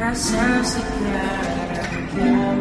ourselves together again.